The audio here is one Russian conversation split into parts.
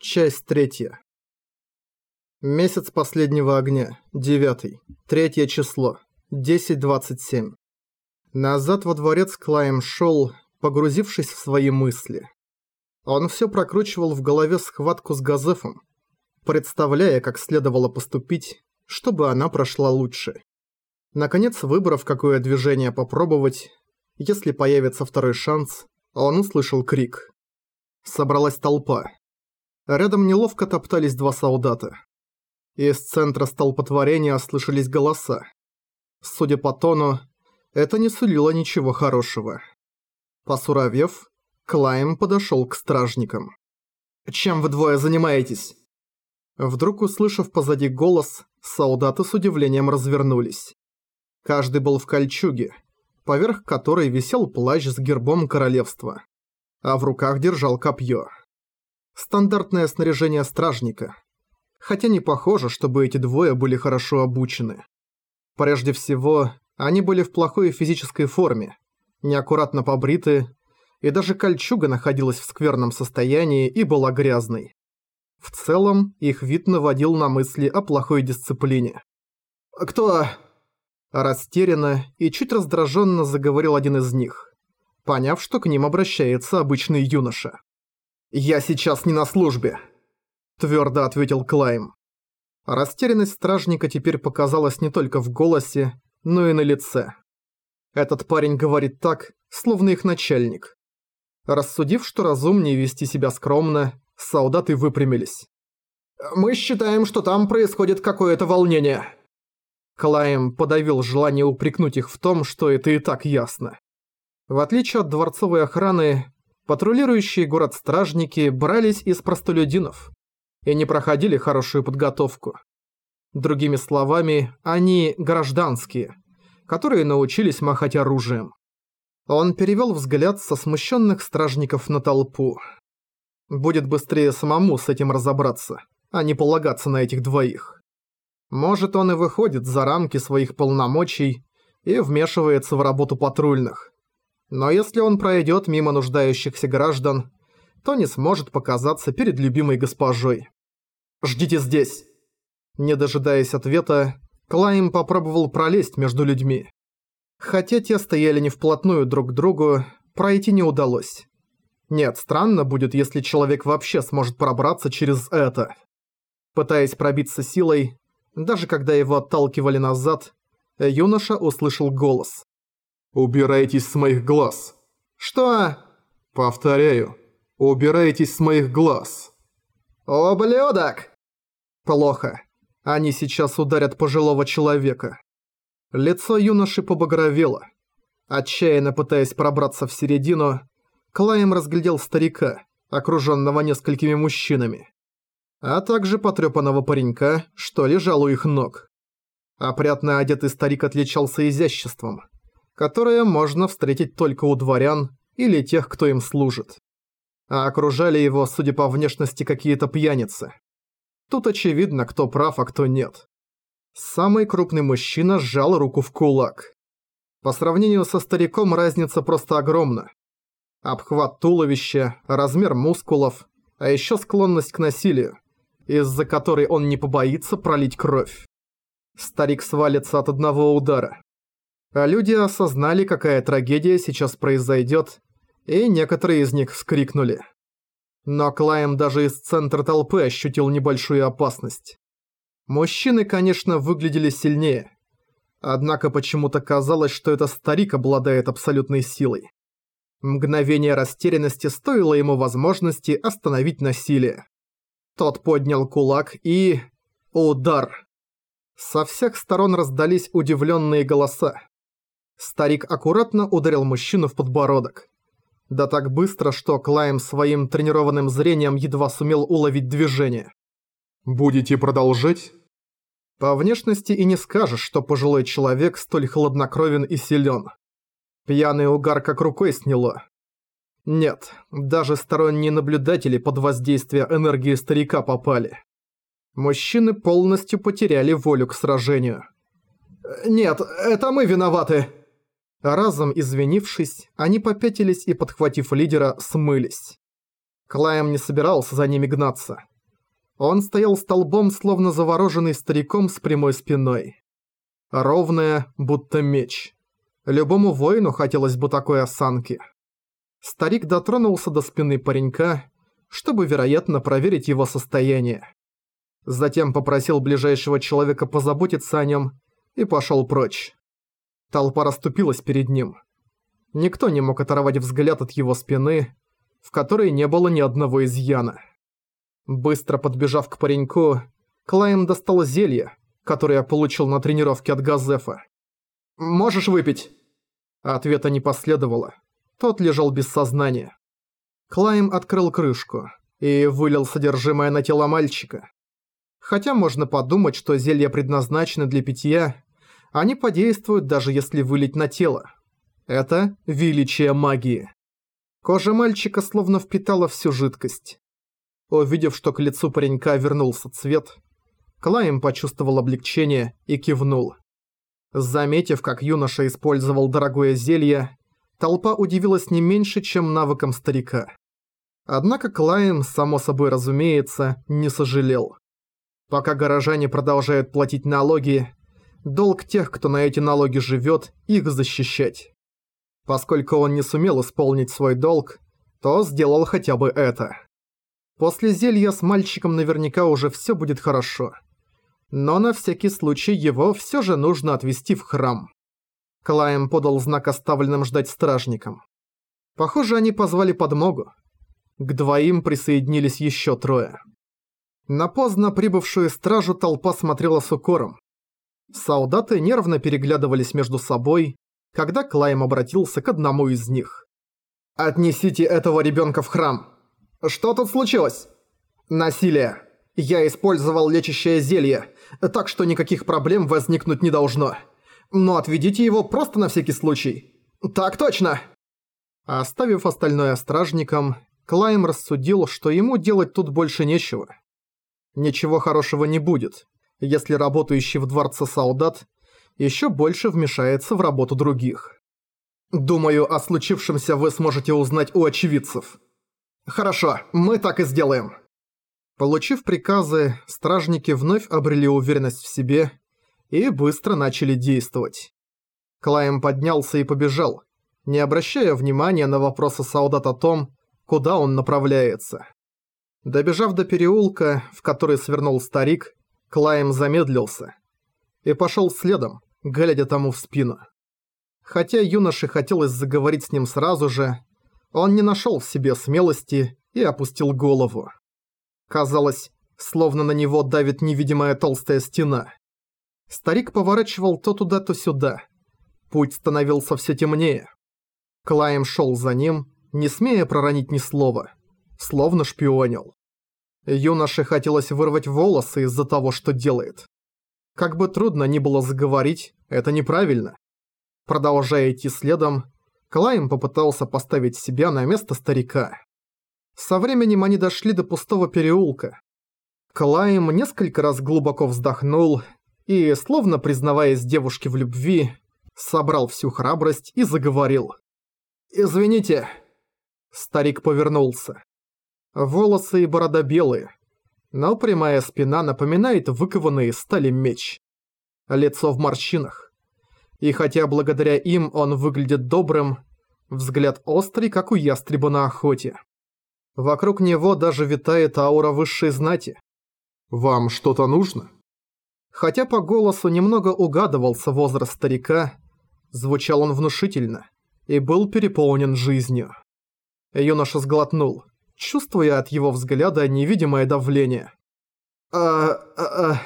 Часть третья. Месяц последнего огня. Девятый. Третье число. 10.27. Назад во дворец Клайм шел, погрузившись в свои мысли. Он все прокручивал в голове схватку с Газефом, представляя, как следовало поступить, чтобы она прошла лучше. Наконец, выбрав, какое движение попробовать, если появится второй шанс, он услышал крик. Собралась толпа. Рядом неловко топтались два солдата. Из центра столпотворения слышались голоса. Судя по тону, это не сулило ничего хорошего. Посуровев, Клайм подошел к стражникам. «Чем вы двое занимаетесь?» Вдруг услышав позади голос, солдаты с удивлением развернулись. Каждый был в кольчуге, поверх которой висел плащ с гербом королевства, а в руках держал копье. Стандартное снаряжение стражника. Хотя не похоже, чтобы эти двое были хорошо обучены. Прежде всего, они были в плохой физической форме, неаккуратно побриты, и даже кольчуга находилась в скверном состоянии и была грязной. В целом, их вид наводил на мысли о плохой дисциплине. «Кто?» Растерянно и чуть раздраженно заговорил один из них, поняв, что к ним обращается обычный юноша. «Я сейчас не на службе», – твердо ответил Клайм. Растерянность стражника теперь показалась не только в голосе, но и на лице. Этот парень говорит так, словно их начальник. Рассудив, что разумнее вести себя скромно, солдаты выпрямились. «Мы считаем, что там происходит какое-то волнение». Клайм подавил желание упрекнуть их в том, что это и так ясно. В отличие от дворцовой охраны, Патрулирующие город стражники брались из простолюдинов и не проходили хорошую подготовку. Другими словами, они гражданские, которые научились махать оружием. Он перевел взгляд со смущенных стражников на толпу. Будет быстрее самому с этим разобраться, а не полагаться на этих двоих. Может, он и выходит за рамки своих полномочий и вмешивается в работу патрульных. Но если он пройдет мимо нуждающихся граждан, то не сможет показаться перед любимой госпожой. «Ждите здесь!» Не дожидаясь ответа, Клайм попробовал пролезть между людьми. Хотя те стояли не вплотную друг к другу, пройти не удалось. Нет, странно будет, если человек вообще сможет пробраться через это. Пытаясь пробиться силой, даже когда его отталкивали назад, юноша услышал голос. «Убирайтесь с моих глаз!» «Что?» «Повторяю, убирайтесь с моих глаз!» «Ублюдок!» «Плохо. Они сейчас ударят пожилого человека». Лицо юноши побагровело. Отчаянно пытаясь пробраться в середину, Клайм разглядел старика, окруженного несколькими мужчинами, а также потрепанного паренька, что лежал у их ног. Опрятно одетый старик отличался изяществом – которое можно встретить только у дворян или тех, кто им служит. А окружали его, судя по внешности, какие-то пьяницы. Тут очевидно, кто прав, а кто нет. Самый крупный мужчина сжал руку в кулак. По сравнению со стариком разница просто огромна. Обхват туловища, размер мускулов, а еще склонность к насилию, из-за которой он не побоится пролить кровь. Старик свалится от одного удара а люди осознали, какая трагедия сейчас произойдет, и некоторые из них вскрикнули. Но Клайм даже из центра толпы ощутил небольшую опасность. Мужчины, конечно, выглядели сильнее. Однако почему-то казалось, что этот старик обладает абсолютной силой. Мгновение растерянности стоило ему возможности остановить насилие. Тот поднял кулак и... Удар. Со всех сторон раздались удивленные голоса. Старик аккуратно ударил мужчину в подбородок. Да так быстро, что Клайм своим тренированным зрением едва сумел уловить движение. «Будете продолжать?» По внешности и не скажешь, что пожилой человек столь хладнокровен и силен. Пьяный угар как рукой сняло. Нет, даже сторонние наблюдатели под воздействие энергии старика попали. Мужчины полностью потеряли волю к сражению. «Нет, это мы виноваты!» Разом извинившись, они попятились и, подхватив лидера, смылись. Клайм не собирался за ними гнаться. Он стоял столбом, словно завороженный стариком с прямой спиной. Ровная, будто меч. Любому воину хотелось бы такой осанки. Старик дотронулся до спины паренька, чтобы, вероятно, проверить его состояние. Затем попросил ближайшего человека позаботиться о нем и пошел прочь. Толпа расступилась перед ним. Никто не мог оторвать взгляд от его спины, в которой не было ни одного изъяна. Быстро подбежав к пареньку, Клайм достал зелье, которое я получил на тренировке от Газефа. «Можешь выпить?» Ответа не последовало. Тот лежал без сознания. Клайм открыл крышку и вылил содержимое на тело мальчика. Хотя можно подумать, что зелья предназначены для питья, они подействуют даже если вылить на тело. Это величие магии. Кожа мальчика словно впитала всю жидкость. Увидев, что к лицу паренька вернулся цвет, Клайм почувствовал облегчение и кивнул. Заметив, как юноша использовал дорогое зелье, толпа удивилась не меньше, чем навыком старика. Однако Клайм, само собой разумеется, не сожалел. Пока горожане продолжают платить налоги, долг тех, кто на эти налоги живет, их защищать. Поскольку он не сумел исполнить свой долг, то сделал хотя бы это. После зелья с мальчиком наверняка уже все будет хорошо но на всякий случай его все же нужно отвезти в храм. Клайм подал знак оставленным ждать стражникам. Похоже, они позвали подмогу. К двоим присоединились еще трое. На поздно прибывшую стражу толпа смотрела с укором. Солдаты нервно переглядывались между собой, когда Клайм обратился к одному из них. «Отнесите этого ребенка в храм!» «Что тут случилось?» «Насилие!» Я использовал лечащее зелье, так что никаких проблем возникнуть не должно. Но отведите его просто на всякий случай. Так точно!» Оставив остальное стражникам, Клайм рассудил, что ему делать тут больше нечего. Ничего хорошего не будет, если работающий в дворце солдат еще больше вмешается в работу других. Думаю, о случившемся вы сможете узнать у очевидцев. Хорошо, мы так и сделаем. Получив приказы, стражники вновь обрели уверенность в себе и быстро начали действовать. Клайм поднялся и побежал, не обращая внимания на вопросы солдат о том, куда он направляется. Добежав до переулка, в который свернул старик, Клайм замедлился и пошел следом, глядя тому в спину. Хотя юноше хотелось заговорить с ним сразу же, он не нашел в себе смелости и опустил голову. Казалось, словно на него давит невидимая толстая стена. Старик поворачивал то туда, то сюда. Путь становился все темнее. Клайм шел за ним, не смея проронить ни слова, словно шпионил. Юноше хотелось вырвать волосы из-за того, что делает. Как бы трудно ни было заговорить, это неправильно. Продолжая идти следом, Клайм попытался поставить себя на место старика. Со временем они дошли до пустого переулка. Клайм несколько раз глубоко вздохнул и, словно признаваясь девушке в любви, собрал всю храбрость и заговорил. «Извините». Старик повернулся. Волосы и борода белые, но прямая спина напоминает выкованный из стали меч. Лицо в морщинах. И хотя благодаря им он выглядит добрым, взгляд острый, как у ястреба на охоте. Вокруг него даже витает аура высшей знати. «Вам что-то нужно?» Хотя по голосу немного угадывался возраст старика, звучал он внушительно и был переполнен жизнью. Юноша сглотнул, чувствуя от его взгляда невидимое давление. а а а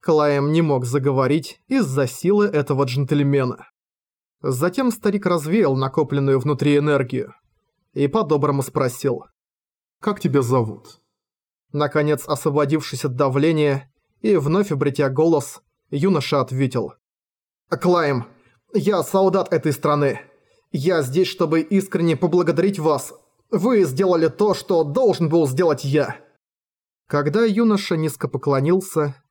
Клайм не мог заговорить из-за силы этого джентльмена. Затем старик развеял накопленную внутри энергию и по-доброму спросил. Как тебя зовут?» Наконец, освободившись от давления и вновь обретя голос, юноша ответил. «Клайм, я солдат этой страны. Я здесь, чтобы искренне поблагодарить вас. Вы сделали то, что должен был сделать я». Когда юноша низко поклонился,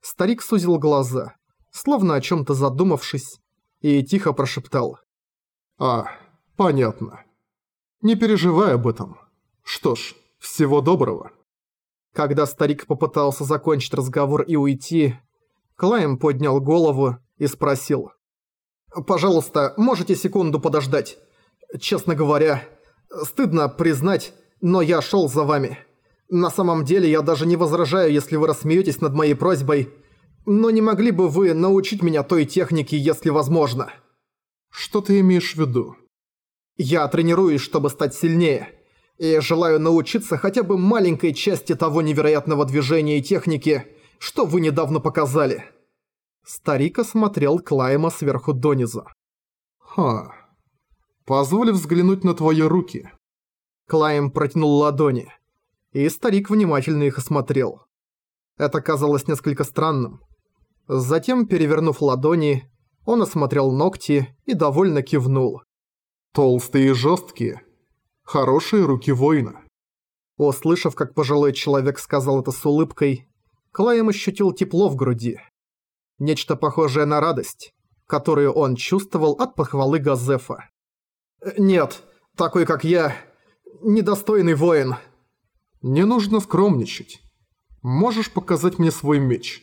старик сузил глаза, словно о чем то задумавшись, и тихо прошептал. «А, понятно. Не переживай об этом». Что ж, всего доброго. Когда старик попытался закончить разговор и уйти, Клайм поднял голову и спросил. «Пожалуйста, можете секунду подождать? Честно говоря, стыдно признать, но я шел за вами. На самом деле я даже не возражаю, если вы рассмеетесь над моей просьбой, но не могли бы вы научить меня той технике, если возможно?» «Что ты имеешь в виду?» «Я тренируюсь, чтобы стать сильнее, и желаю научиться хотя бы маленькой части того невероятного движения и техники, что вы недавно показали». Старик осмотрел Клайма сверху донизу. «Ха. Позволь взглянуть на твои руки». Клайм протянул ладони, и старик внимательно их осмотрел. Это казалось несколько странным. Затем, перевернув ладони, он осмотрел ногти и довольно кивнул. «Толстые и жесткие. Хорошие руки воина». Услышав, как пожилой человек сказал это с улыбкой, Клайм ощутил тепло в груди. Нечто похожее на радость, которую он чувствовал от похвалы Газефа. «Нет, такой как я, недостойный воин». «Не нужно скромничать. Можешь показать мне свой меч?»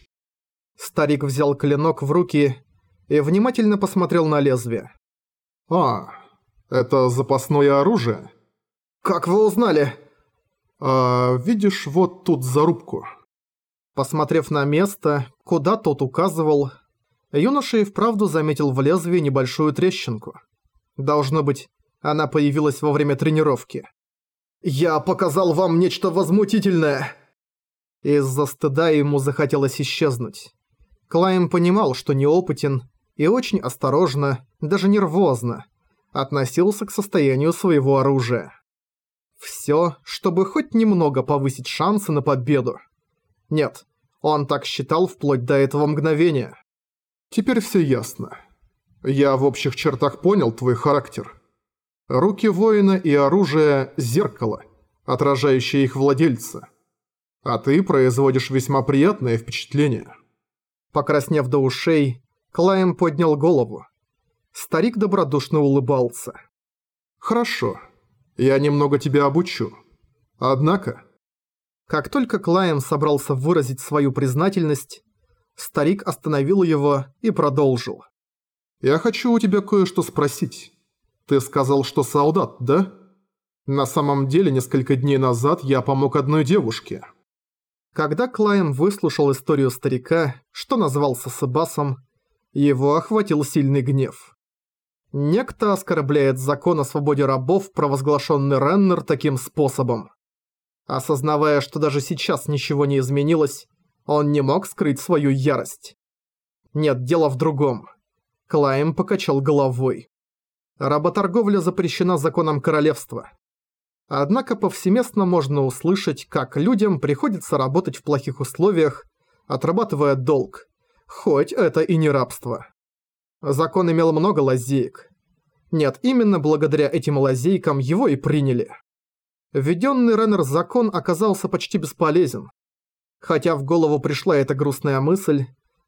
Старик взял клинок в руки и внимательно посмотрел на лезвие. «А, это запасное оружие?» «Как вы узнали?» «А, видишь, вот тут зарубку». Посмотрев на место, куда тот указывал, юноша и вправду заметил в лезвии небольшую трещинку. Должно быть, она появилась во время тренировки. «Я показал вам нечто возмутительное!» Из-за стыда ему захотелось исчезнуть. Клайм понимал, что неопытен, и очень осторожно, даже нервозно, относился к состоянию своего оружия. Всё, чтобы хоть немного повысить шансы на победу. Нет, он так считал вплоть до этого мгновения. Теперь все ясно. Я в общих чертах понял твой характер. Руки воина и оружие – зеркало, отражающее их владельца. А ты производишь весьма приятное впечатление. Покраснев до ушей, Клайм поднял голову. Старик добродушно улыбался. «Хорошо. Я немного тебя обучу. Однако...» Как только Клайм собрался выразить свою признательность, старик остановил его и продолжил. «Я хочу у тебя кое-что спросить. Ты сказал, что солдат, да? На самом деле, несколько дней назад я помог одной девушке». Когда Клайм выслушал историю старика, что назвался Себасом, его охватил сильный гнев. Некто оскорбляет закон о свободе рабов, провозглашенный Реннер таким способом. Осознавая, что даже сейчас ничего не изменилось, он не мог скрыть свою ярость. Нет, дело в другом. Клайм покачал головой. Работорговля запрещена законом королевства. Однако повсеместно можно услышать, как людям приходится работать в плохих условиях, отрабатывая долг, хоть это и не рабство. Закон имел много лазеек. Нет, именно благодаря этим лазейкам его и приняли. Введенный Реннер закон оказался почти бесполезен. Хотя в голову пришла эта грустная мысль,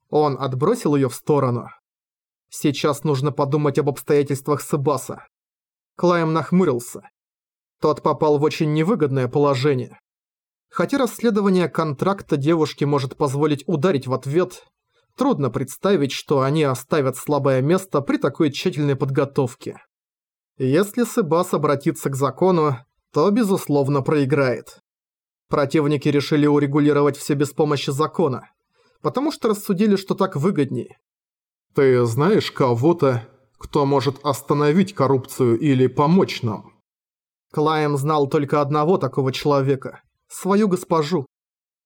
он отбросил ее в сторону. Сейчас нужно подумать об обстоятельствах Себаса. Клайм нахмурился. Тот попал в очень невыгодное положение. Хотя расследование контракта девушки может позволить ударить в ответ, трудно представить, что они оставят слабое место при такой тщательной подготовке. Если Себас обратится к закону, то, безусловно, проиграет. Противники решили урегулировать все без помощи закона, потому что рассудили, что так выгоднее. «Ты знаешь кого-то, кто может остановить коррупцию или помочь нам?» Клайм знал только одного такого человека – свою госпожу.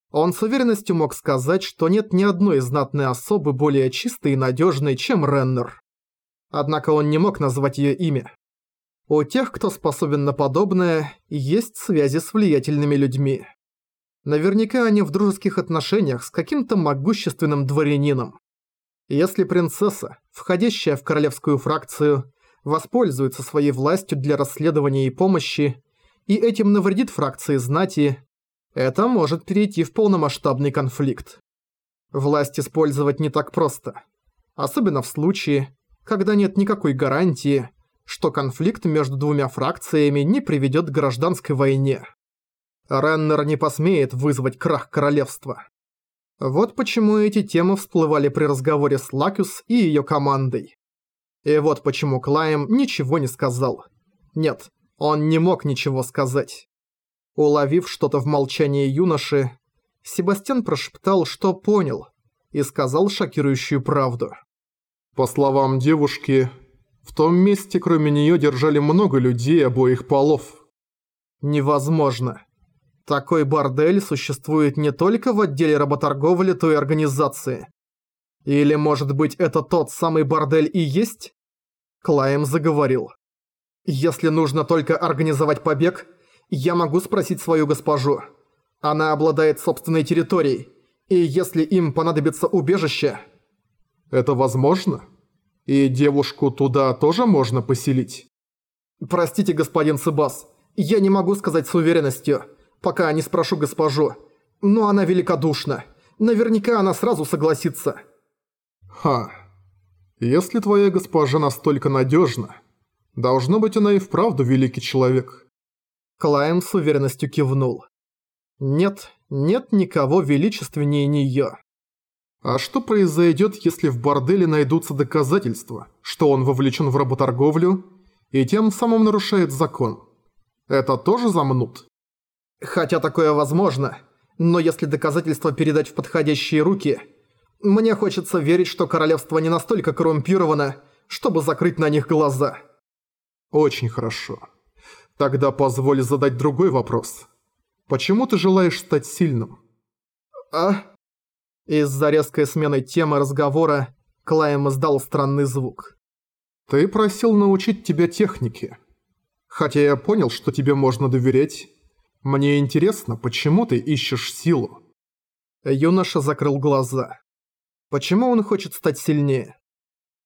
Он с уверенностью мог сказать, что нет ни одной знатной особы более чистой и надежной, чем Реннер. Однако он не мог назвать ее имя. У тех, кто способен на подобное, есть связи с влиятельными людьми. Наверняка они в дружеских отношениях с каким-то могущественным дворянином. Если принцесса, входящая в королевскую фракцию, воспользуется своей властью для расследования и помощи, и этим навредит фракции знати, это может перейти в полномасштабный конфликт. Власть использовать не так просто. Особенно в случае, когда нет никакой гарантии, что конфликт между двумя фракциями не приведет к гражданской войне. Реннер не посмеет вызвать крах королевства. Вот почему эти темы всплывали при разговоре с Лакюс и её командой. И вот почему Клайм ничего не сказал. Нет, он не мог ничего сказать. Уловив что-то в молчании юноши, Себастьян прошептал, что понял, и сказал шокирующую правду. По словам девушки, в том месте кроме неё держали много людей обоих полов. Невозможно. Такой бордель существует не только в отделе работорговли той организации. Или, может быть, это тот самый бордель и есть? Клайм заговорил. Если нужно только организовать побег, я могу спросить свою госпожу. Она обладает собственной территорией, и если им понадобится убежище... Это возможно? И девушку туда тоже можно поселить? Простите, господин Сыбас, я не могу сказать с уверенностью пока не спрошу госпожу. Но она великодушна. Наверняка она сразу согласится». «Ха. Если твоя госпожа настолько надежна, должно быть она и вправду великий человек». Клайм с уверенностью кивнул. «Нет, нет никого величественнее неё». А что произойдет, если в борделе найдутся доказательства, что он вовлечен в работорговлю и тем самым нарушает закон? Это тоже замнут? Хотя такое возможно, но если доказательства передать в подходящие руки, мне хочется верить, что королевство не настолько коррумпировано, чтобы закрыть на них глаза. Очень хорошо. Тогда позволь задать другой вопрос. Почему ты желаешь стать сильным? А? Из-за резкой смены темы разговора Клайм издал странный звук. Ты просил научить тебя технике. Хотя я понял, что тебе можно доверять, мне интересно, почему ты ищешь силу?» Юноша закрыл глаза. Почему он хочет стать сильнее?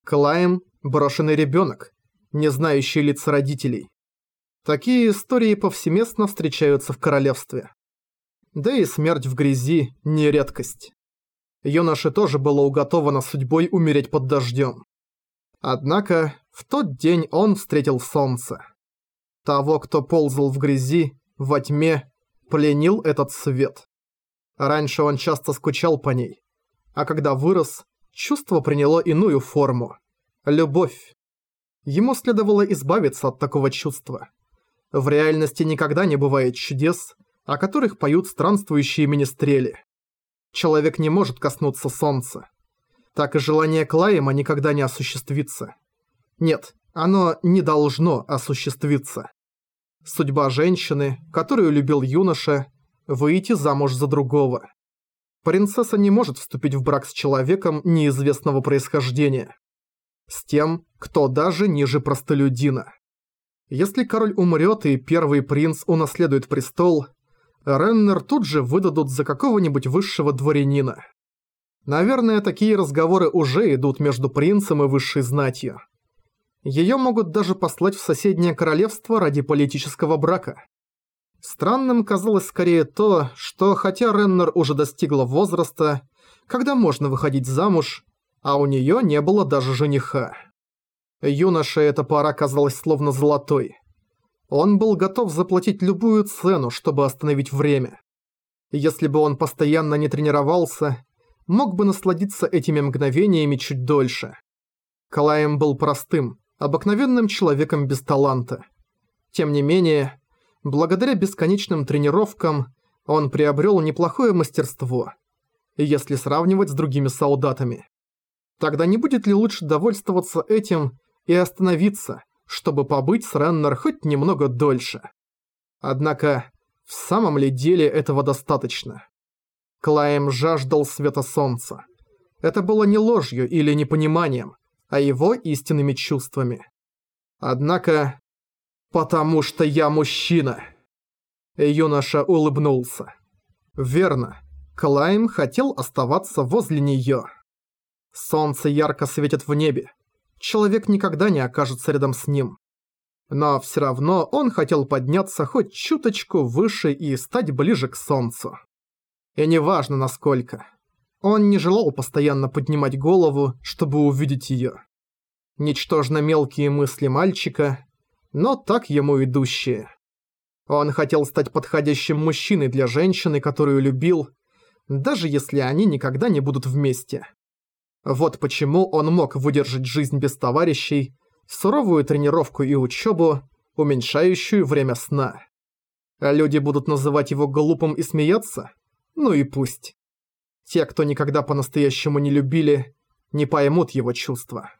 Клайм – брошенный ребенок, не знающий лиц родителей. Такие истории повсеместно встречаются в королевстве. Да и смерть в грязи – не редкость. Юноше тоже было уготовано судьбой умереть под дождем. Однако в тот день он встретил солнце. Того, кто ползал в грязи, во тьме пленил этот свет. Раньше он часто скучал по ней, а когда вырос, чувство приняло иную форму – любовь. Ему следовало избавиться от такого чувства. В реальности никогда не бывает чудес, о которых поют странствующие министрели. Человек не может коснуться солнца. Так и желание Клайма никогда не осуществится. Нет, оно не должно осуществиться. Судьба женщины, которую любил юноша, выйти замуж за другого. Принцесса не может вступить в брак с человеком неизвестного происхождения. С тем, кто даже ниже простолюдина. Если король умрет и первый принц унаследует престол, Реннер тут же выдадут за какого-нибудь высшего дворянина. Наверное, такие разговоры уже идут между принцем и высшей знатью. Ее могут даже послать в соседнее королевство ради политического брака. Странным казалось скорее то, что хотя Реннер уже достигла возраста, когда можно выходить замуж, а у нее не было даже жениха. Юноше эта пара казалась словно золотой. Он был готов заплатить любую цену, чтобы остановить время. Если бы он постоянно не тренировался, мог бы насладиться этими мгновениями чуть дольше. Калаем был простым, обыкновенным человеком без таланта. Тем не менее, благодаря бесконечным тренировкам он приобрел неплохое мастерство, если сравнивать с другими солдатами. Тогда не будет ли лучше довольствоваться этим и остановиться, чтобы побыть с Реннер хоть немного дольше? Однако, в самом ли деле этого достаточно? Клайм жаждал света солнца. Это было не ложью или непониманием, а его истинными чувствами. Однако... «Потому что я мужчина!» Юноша улыбнулся. Верно, Клайм хотел оставаться возле неё. Солнце ярко светит в небе. Человек никогда не окажется рядом с ним. Но всё равно он хотел подняться хоть чуточку выше и стать ближе к солнцу. И неважно насколько. Он не желал постоянно поднимать голову, чтобы увидеть её. Ничтожно мелкие мысли мальчика, но так ему идущие. Он хотел стать подходящим мужчиной для женщины, которую любил, даже если они никогда не будут вместе. Вот почему он мог выдержать жизнь без товарищей, суровую тренировку и учебу, уменьшающую время сна. Люди будут называть его глупым и смеяться? Ну и пусть. Те, кто никогда по-настоящему не любили, не поймут его чувства.